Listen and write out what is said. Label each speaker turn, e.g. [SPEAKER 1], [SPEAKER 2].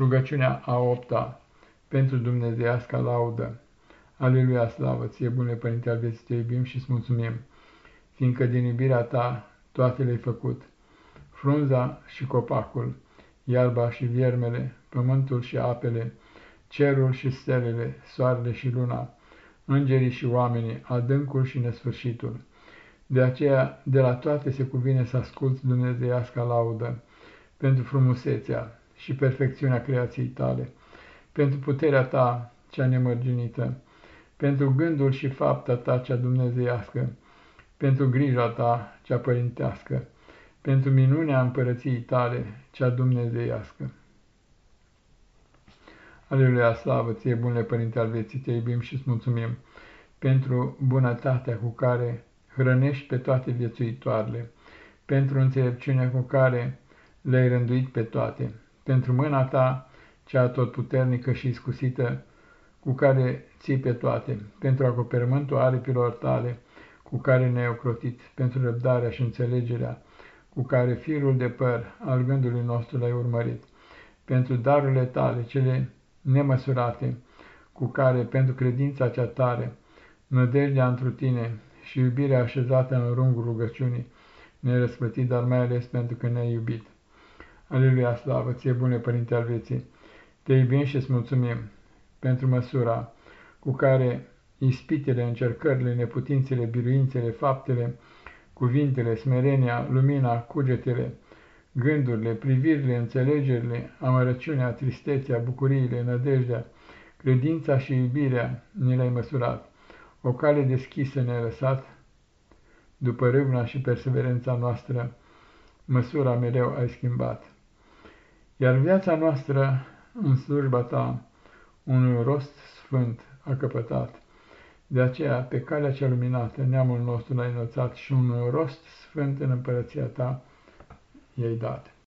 [SPEAKER 1] Rugăciunea a opta pentru dumnezeiasca laudă. Aleluia, slavă ție, bune Părinte al vieții, te iubim și îți mulțumim, fiindcă din iubirea ta toate le-ai făcut. Frunza și copacul, iarba și viermele, pământul și apele, cerul și stelele, soarele și luna, îngerii și oamenii, adâncul și nesfârșitul. De aceea, de la toate se cuvine să asculți dumnezeiasca laudă pentru frumusețea, și perfecțiunea creației tale, pentru puterea ta cea nemărginită, pentru gândul și fapta ta cea dumnezeiască, pentru grija ta cea părintească, pentru minunea împărăției tale cea dumnezeiască. Aleluia, slavă ție, bunle Părinte al vieții, te iubim și îți mulțumim pentru bunătatea cu care hrănești pe toate viețuitoarele, pentru înțelepciunea cu care le-ai rânduit pe toate, pentru mâna ta, cea totputernică și iscusită, cu care ții pe toate, pentru acoperământul aripilor tale, cu care ne-ai ocrotit, pentru răbdarea și înțelegerea, cu care firul de păr al gândului nostru l-ai urmărit, pentru darurile tale, cele nemăsurate, cu care, pentru credința cea tare, nădejdea întru tine și iubirea așezată în rungul rugăciunii, ne-ai răsplătit, dar mai ales pentru că ne-ai iubit. Aleluia, slavă, ție bune, Părinte al vieții, te iubim și îți mulțumim pentru măsura cu care ispitele, încercările, neputințele, biruințele, faptele, cuvintele, smerenia, lumina, cugetele, gândurile, privirile, înțelegerile, amărăciunea, tristețea, bucuriile, nădejdea, credința și iubirea ne le-ai măsurat. O cale deschisă ne-ai lăsat, după râvna și perseverența noastră, măsura mereu ai schimbat. Iar viața noastră în slujba ta unui rost sfânt a căpătat. De aceea, pe calea cea luminată, neamul nostru l-a înălțat și un rost sfânt în împărăția ta i-ai dat.